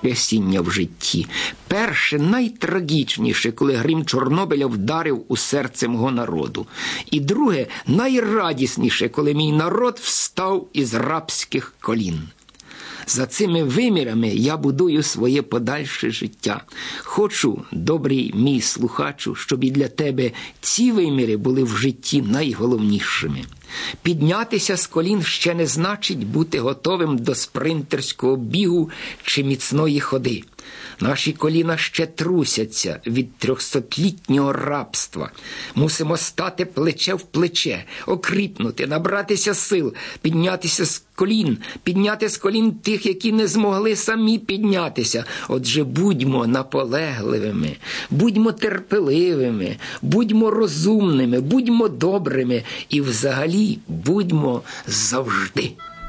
потрясіння в житті. Перше, найтрагічніше, коли грім Чорнобиля вдарив у серце мого народу. І друге, найрадісніше, коли мій народ встав із рабських колін. За цими вимірами я будую своє подальше життя. Хочу, добрий мій слухачу, щоб і для тебе ці виміри були в житті найголовнішими. Піднятися з колін ще не значить бути готовим до спринтерського бігу чи міцної ходи. Наші коліна ще трусяться від трьохсотлітнього рабства. Мусимо стати плече в плече, окріпнути, набратися сил, піднятися з колін, підняти з колін тих, які не змогли самі піднятися. Отже, будьмо наполегливими, будьмо терпеливими, будьмо розумними, будьмо добрими і взагалі будьмо завжди.